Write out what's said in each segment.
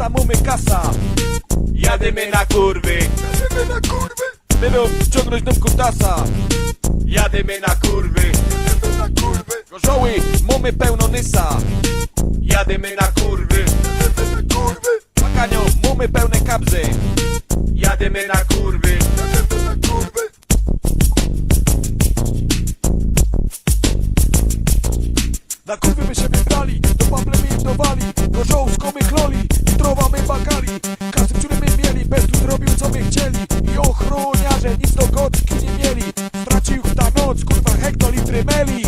tam kasa. Jadymy na kurwy. Jadymy na kurwy. By wciągnąć do kutasa Jadymy na kurwy. Jadymy na kurwy. Gorzoły, mamy pełno nysa. Jadymy na kurwy. Jadymy na kurwy. Pakanio, mamy pełne kabzy. Jadymy na kurwy. Na kurwy my się wybrali, do pable my im dowali Gorzołsko my chloli, trowa my bakali Kasy, które my mieli, bez tu zrobił co my chcieli. I ochroniarze nic do kotki nie mieli. Stracił ta noc, kurwa hektolitry meli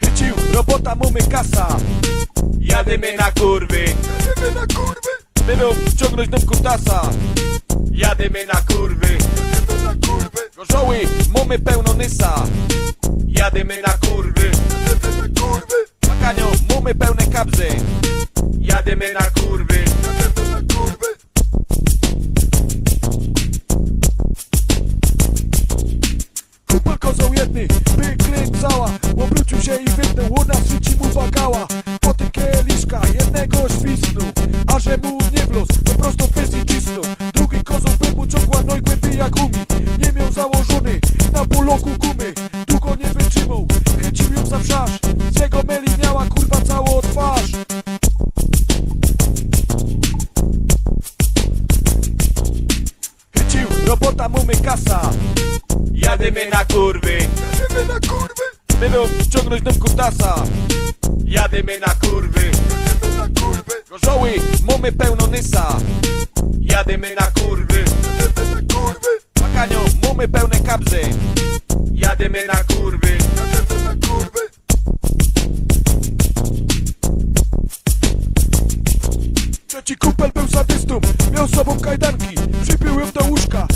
Chycił, robota, mamy kasa Jadymy na kurwy. Jadymy na kurwy, Będą ściągnąć nam kutasa Jadymy na kurwy. Gorzoły, mamy pełno nysa. Jadymy na kurwy. Pakanio, mamy pełne kabzy. Jadymy na kurwy. Kupel kozą jedny, by kręcała Obrócił się i wypnął, u nas życi mu bakała Potem kieliszka, jednego świsnął A że mu na poloku gumy Długo nie wytrzymał, chycił ją za wrzasz Z jego meli miała kurwa całą twarz. Chycił, robota, mamy kasa. Jadymy na kurwy. Jadymy na kurwy, Będą ściągnąć nam kutasa Jadymy na kurwy. Jadymy na kurwy, Gorzoły, mamy pełno nysa. Jadymy na kurwy. Jadymy na kurwy, Pakanio, mamy pełne kabzy Jadymy na kurwy. Trzeci kupel był sadystą, miał z sobą kajdanki. Przypił ją do łóżka,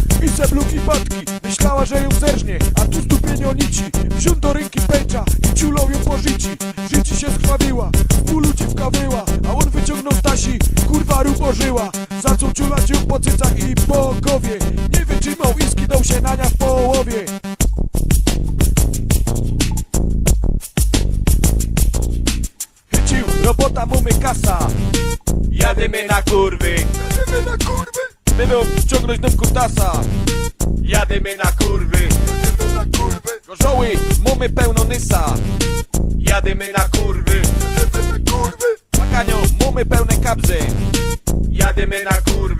i patki. Myślała, że ją zerżnie, a tu zdupienie nici. Wziął do ręki pęcza i ciulał ją po życi. Życi się skrwawiła, w bólu dziwka wyła A on wyciągnął Stasi, kurwa rubożyła Zaczął ciulać ją po cycach i po głowie Nie wytrzymał i skinął się na nią w połowie Mamy kasa. Jadymy na kurwy. Jadymy na kurwy, Będą ściągnąć nam kutasa. Jadymy na kurwy. Jadymy na kurwy, Gorzoły, mamy pełno nysa. Jadymy na kurwy. Jadymy na kurwy, Pakanio, mamy pełne kabzy. Jadymy na kurwy